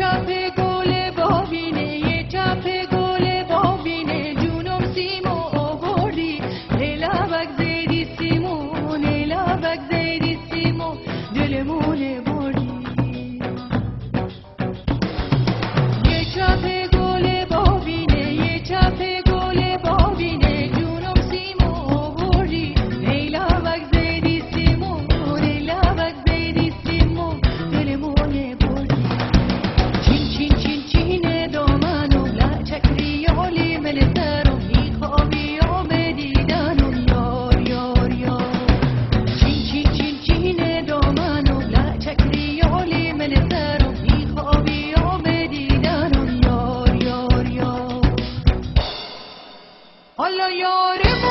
show. Solo lloremos.